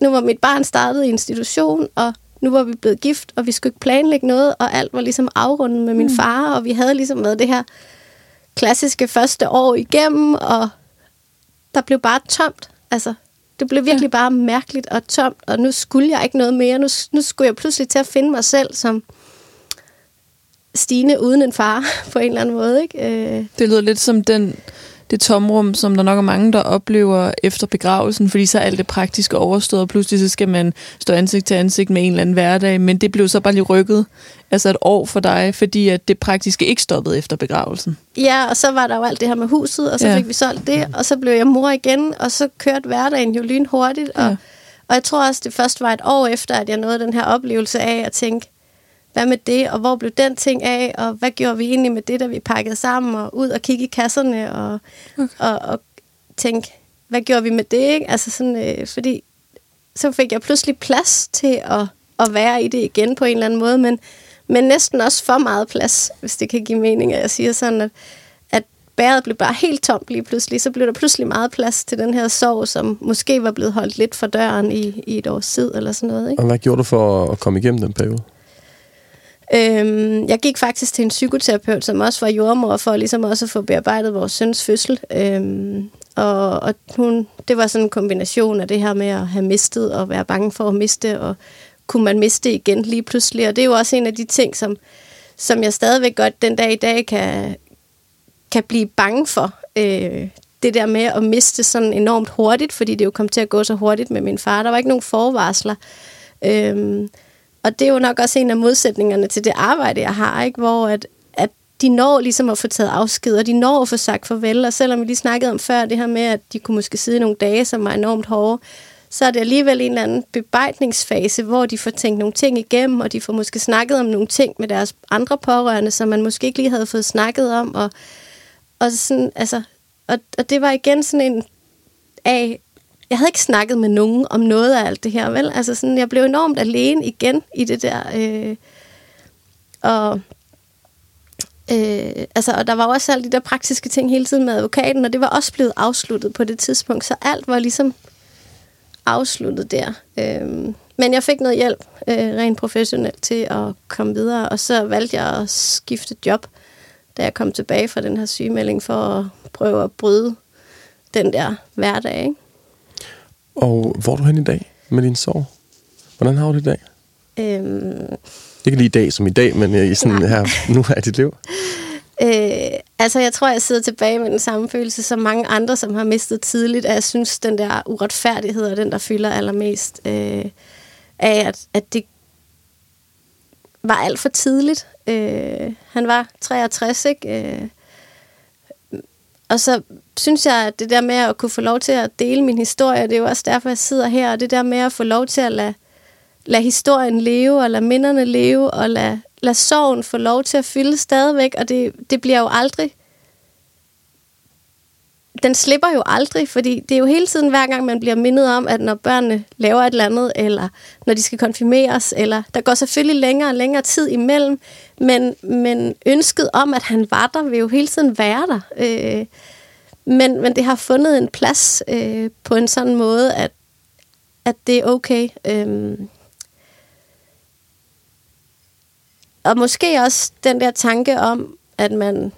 Nu var mit barn startet i institution, og nu var vi blevet gift, og vi skulle ikke planlægge noget, og alt var ligesom afrundet med min mm. far, og vi havde ligesom været det her klassiske første år igennem, og der blev bare tomt. Altså, det blev virkelig ja. bare mærkeligt og tomt, og nu skulle jeg ikke noget mere. Nu, nu skulle jeg pludselig til at finde mig selv som Stine uden en far, [LAUGHS] på en eller anden måde. Ikke? Øh. Det lyder lidt som den det tomrum, som der nok er mange, der oplever efter begravelsen, fordi så er alt det praktiske overstået, og pludselig så skal man stå ansigt til ansigt med en eller anden hverdag, men det blev så bare lige rykket, altså et år for dig, fordi at det praktiske ikke stoppede efter begravelsen. Ja, og så var der jo alt det her med huset, og så ja. fik vi solgt det, og så blev jeg mor igen, og så kørte hverdagen jo lynhurtigt, og, ja. og jeg tror også, det først var et år efter, at jeg nåede den her oplevelse af at tænke, hvad med det, og hvor blev den ting af, og hvad gjorde vi egentlig med det, da vi pakkede sammen, og ud og kigge i kasserne, og, okay. og, og tænke, hvad gjorde vi med det, ikke? Altså sådan, øh, fordi så fik jeg pludselig plads til at, at være i det igen på en eller anden måde, men, men næsten også for meget plads, hvis det kan give mening, at jeg siger sådan, at, at bæret blev bare helt tomt lige pludselig, så blev der pludselig meget plads til den her sorg, som måske var blevet holdt lidt for døren i, i et års tid, eller sådan noget, ikke? Og hvad gjorde du for at komme igennem den periode? Øhm, jeg gik faktisk til en psykoterapeut, som også var jordmor, for ligesom også at få bearbejdet vores søns fødsel. Øhm, og, og hun, det var sådan en kombination af det her med at have mistet og være bange for at miste, og kunne man miste igen lige pludselig. Og det er jo også en af de ting, som, som jeg stadigvæk godt den dag i dag kan, kan blive bange for. Øh, det der med at miste sådan enormt hurtigt, fordi det jo kom til at gå så hurtigt med min far. Der var ikke nogen forvarsler. Øh, og det er jo nok også en af modsætningerne til det arbejde, jeg har, ikke? hvor at, at de når ligesom at få taget afsked, og de når at få sagt farvel, og selvom vi lige snakkede om før det her med, at de kunne måske sidde nogle dage, som var enormt hårde, så er det alligevel en eller anden bebejdningsfase, hvor de får tænkt nogle ting igennem, og de får måske snakket om nogle ting med deres andre pårørende, som man måske ikke lige havde fået snakket om, og, og, sådan, altså, og, og det var igen sådan en af, jeg havde ikke snakket med nogen om noget af alt det her, vel? Altså sådan, jeg blev enormt alene igen i det der. Øh, og, øh, altså, og der var også alle de der praktiske ting hele tiden med advokaten, og det var også blevet afsluttet på det tidspunkt, så alt var ligesom afsluttet der. Øh, men jeg fik noget hjælp øh, rent professionelt til at komme videre, og så valgte jeg at skifte job, da jeg kom tilbage fra den her sygemelding, for at prøve at bryde den der hverdag, ikke? Og hvor er du hen i dag med din sorg? Hvordan har du det i dag? Øhm, ikke lige i dag som i dag, men i sådan nej. her, nu er dit liv. Øh, altså, jeg tror, jeg sidder tilbage med den samme følelse som mange andre, som har mistet tidligt, at jeg synes, den der uretfærdighed er den, der fylder allermest øh, af, at, at det var alt for tidligt. Øh, han var 63, ikke? Øh, og så synes jeg, at det der med at kunne få lov til at dele min historie, det er jo også derfor, jeg sidder her, og det der med at få lov til at lade, lade historien leve, og lade minderne leve, og lade, lade sorgen få lov til at fylde stadigvæk, og det, det bliver jo aldrig den slipper jo aldrig, fordi det er jo hele tiden, hver gang man bliver mindet om, at når børnene laver et eller andet, eller når de skal konfirmeres, eller der går selvfølgelig længere og længere tid imellem, men, men ønsket om, at han var der, vil jo hele tiden være der. Øh, men, men det har fundet en plads øh, på en sådan måde, at, at det er okay. Øh, og måske også den der tanke om, at man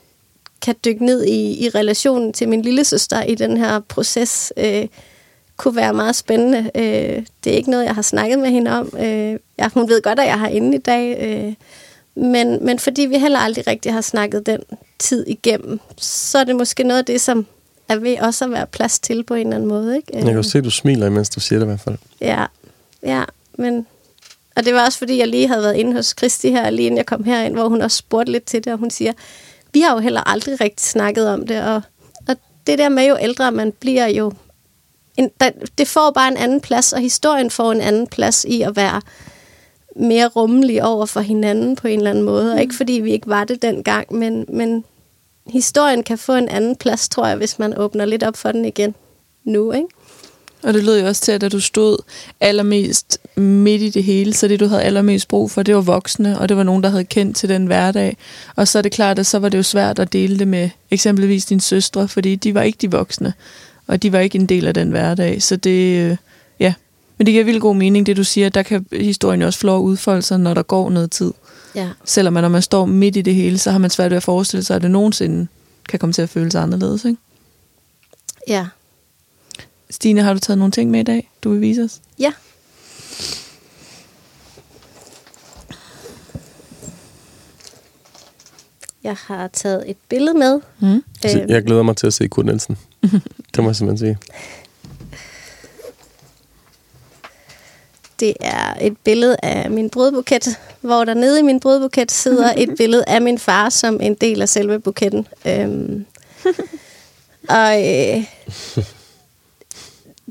kan dykke ned i, i relationen til min lille søster i den her proces, øh, kunne være meget spændende. Øh, det er ikke noget, jeg har snakket med hende om. Øh, ja, hun ved godt, at jeg har inde i dag. Øh, men, men fordi vi heller aldrig rigtig har snakket den tid igennem, så er det måske noget af det, som er ved også at være plads til på en eller anden måde. Ikke? Jeg kan jo se, at du smiler, imens du siger det i hvert fald. Ja, ja, men... Og det var også, fordi jeg lige havde været inde hos Kristi her, lige inden jeg kom herind, hvor hun også spurgte lidt til det, og hun siger, vi har jo heller aldrig rigtig snakket om det, og, og det der med, jo ældre man bliver, jo en, der, det får bare en anden plads, og historien får en anden plads i at være mere rummelig over for hinanden på en eller anden måde. Og ikke fordi vi ikke var det dengang, men, men historien kan få en anden plads, tror jeg, hvis man åbner lidt op for den igen nu, ikke? Og det lød jo også til, at da du stod allermest midt i det hele, så det du havde allermest brug for, det var voksne, og det var nogen, der havde kendt til den hverdag. Og så er det klart, at så var det jo svært at dele det med eksempelvis dine søstre, fordi de var ikke de voksne, og de var ikke en del af den hverdag. Så det, øh, ja. Men det giver vildt god mening, det du siger, der kan historien også at udfolde sig, når der går noget tid. Ja. Selvom man, når man står midt i det hele, så har man svært ved at forestille sig, at det nogensinde kan komme til at føle sig anderledes, ikke? Ja. Stine, har du taget nogle ting med i dag, du vil vise os? Ja. Jeg har taget et billede med. Mm. Så Øhm, jeg glæder mig til at se Kurt Nielsen. [LAUGHS] det må jeg simpelthen sige. Det er et billede af min brudbuket, hvor der nede i min brudbuket sidder et [LAUGHS] billede af min far som en del af selve buketten. Øhm, [LAUGHS] og øh,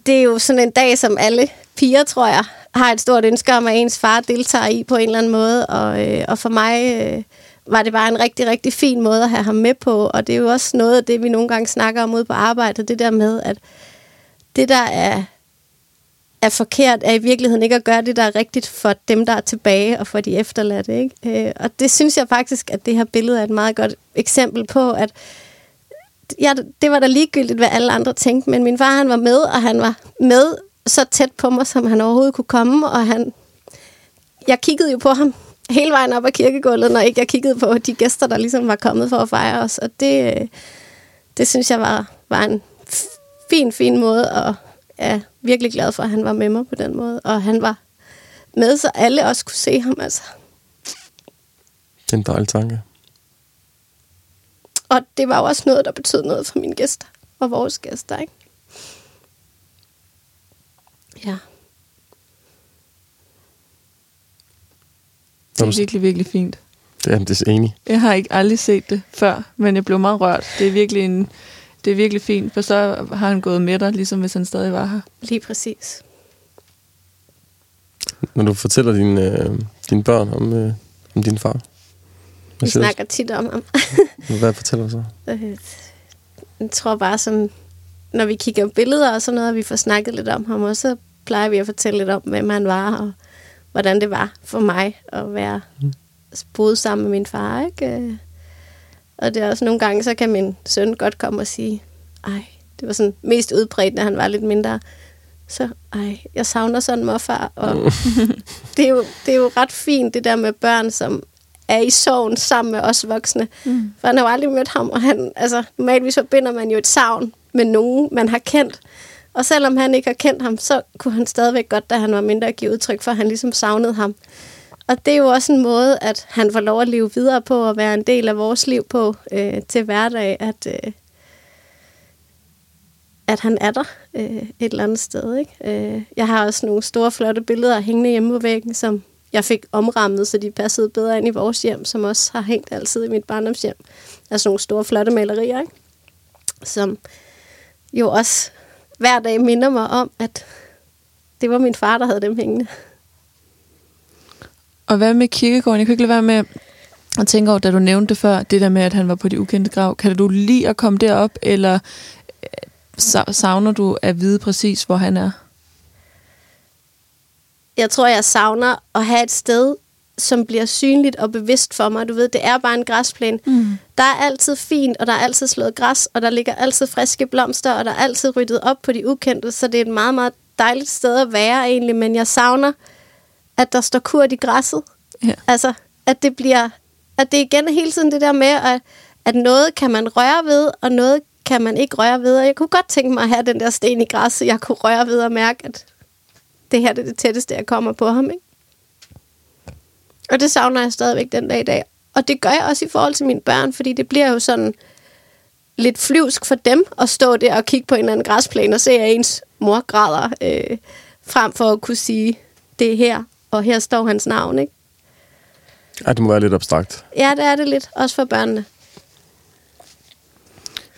det er jo sådan en dag, som alle piger, tror jeg, har et stort ønske om, at ens far deltager i på en eller anden måde. Og, øh, og for mig øh, var det bare en rigtig, rigtig fin måde at have ham med på. Og det er jo også noget af det, vi nogle gange snakker om ude på arbejdet. Det der med, at det, der er er forkert, er i virkeligheden ikke at gøre det, der er rigtigt for dem, der er tilbage, og for de efterladte. Ikke? Øh, og det synes jeg faktisk, at det her billede er et meget godt eksempel på, at ja, det var da ligegyldigt, hvad alle andre tænkte, men min far han var med, og han var med så tæt på mig, som han overhovedet kunne komme, og han, jeg kiggede jo på ham hele vejen op ad kirkegulvet, når ikke jeg kiggede på de gæster, der ligesom var kommet for at fejre os, og det, det synes jeg var, var en fin, fin måde at er virkelig glad for, at han var med mig på den måde. Og han var med, så alle også kunne se ham. Altså. Det er en dejlig tanke. Og det var jo også noget, der betød noget for mine gæster. Og vores gæster, ikke? Ja. Det er virkelig, virkelig fint. Det er det er enig. Jeg har ikke aldrig set det før, men jeg blev meget rørt. Det er virkelig en, det er virkelig fint, for så har han gået med dig, ligesom hvis han stadig var her. Lige præcis. Når du fortæller dine, øh, dine børn om, øh, om din far. Vi snakker tit om ham. [LAUGHS] Hvad fortæller du så? Øh, jeg tror bare sådan, når vi kigger på billeder og sådan noget, og vi får snakket lidt om ham, og så plejer vi at fortælle lidt om, hvem han var, og hvordan det var for mig at være boet sammen med min far, ikke? Øh, Og det er også nogle gange, så kan min søn godt komme og sige, ej, det var sådan mest udbredt, når han var lidt mindre. Så, ej, jeg savner sådan morfar. Og [LAUGHS] det, er jo, det er jo ret fint, det der med børn, som er i sorgen sammen med os voksne. Mm. For han har jo aldrig mødt ham, og han, altså, normalvis forbinder man jo et savn med nogen, man har kendt. Og selvom han ikke har kendt ham, så kunne han stadigvæk godt, da han var mindre, give udtryk for, at han ligesom savnede ham. Og det er jo også en måde, at han får lov at leve videre på, og være en del af vores liv på øh, til hverdag, at, øh, at han er der øh, et eller andet sted. Ikke? Øh, jeg har også nogle store, flotte billeder hængende hjemme på væggen, som jeg fik omrammet, så de passede bedre ind i vores hjem, som også har hængt altid i mit barndomshjem. Altså nogle store, flotte malerier, ikke? som jo også hver dag minder mig om, at det var min far, der havde dem hængende. Og hvad med kirkegården? Jeg kan ikke lade være med at tænke over, da du nævnte det før, det der med, at han var på de ukendte grav. Kan du lige at komme derop, eller øh, savner du at vide præcis, hvor han er? Jeg tror, jeg savner at have et sted, som bliver synligt og bevidst for mig. Du ved, det er bare en græsplæne. Mm. Der er altid fint, og der er altid slået græs, og der ligger altid friske blomster, og der er altid ryddet op på de ukendte, så det er et meget, meget dejligt sted at være egentlig, men jeg savner, at der står kurt i græsset. Ja. Altså, at det bliver, at det igen er hele tiden det der med, at, at noget kan man røre ved, og noget kan man ikke røre ved. Og jeg kunne godt tænke mig at have den der sten i græs, så jeg kunne røre ved og mærke, at det her det er det tætteste, jeg kommer på ham. Ikke? Og det savner jeg stadigvæk den dag i dag. Og det gør jeg også i forhold til mine børn, fordi det bliver jo sådan lidt flyvsk for dem at stå der og kigge på en eller anden græsplæne og se, at ens mor græder, øh, frem for at kunne sige, det er her, og her står hans navn, ikke? Ja, det må være lidt abstrakt. Ja, det er det lidt, også for børnene.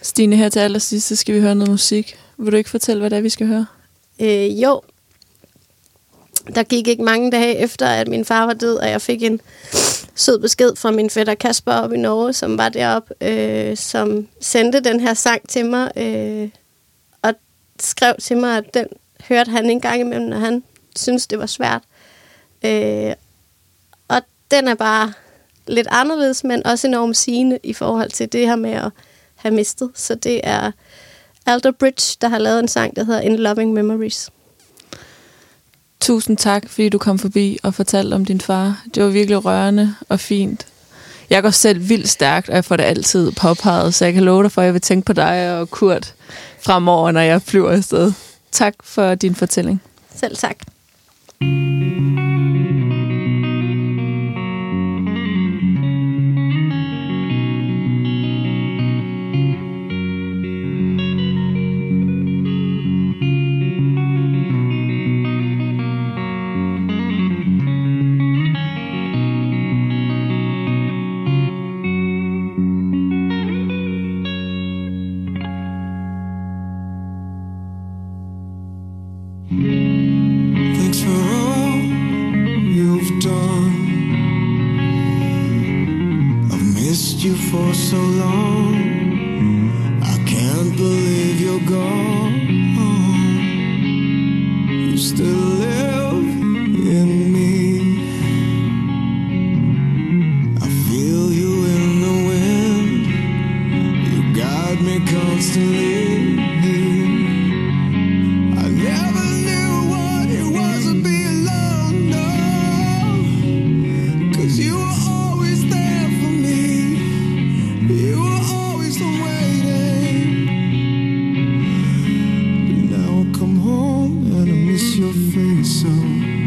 Stine, her til allersidst, så skal vi høre noget musik. Vil du ikke fortælle, hvad det er, vi skal høre? Øh, jo, der gik ikke mange dage efter, at min far var død, og jeg fik en sød besked fra min fætter Kasper op i Norge, som var deroppe, øh, som sendte den her sang til mig, øh, og skrev til mig, at den hørte han en gang imellem, når han syntes, det var svært. Øh, og den er bare lidt anderledes, men også enormt sigende i forhold til det her med at have mistet. Så det er Alder Bridge, der har lavet en sang, der hedder In Loving Memories. Tusind tak, fordi du kom forbi og fortalte om din far. Det var virkelig rørende og fint. Jeg går selv vildt stærkt, og jeg får det altid påpeget, så jeg kan love dig for, at jeg vil tænke på dig og Kurt fremover, når jeg flyver afsted. Tak for din fortælling. Selv tak. Thanks so.